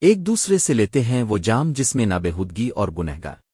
ایک دوسرے سے لیتے ہیں وہ جام جس میں نہ بےہودگی اور گنہگار۔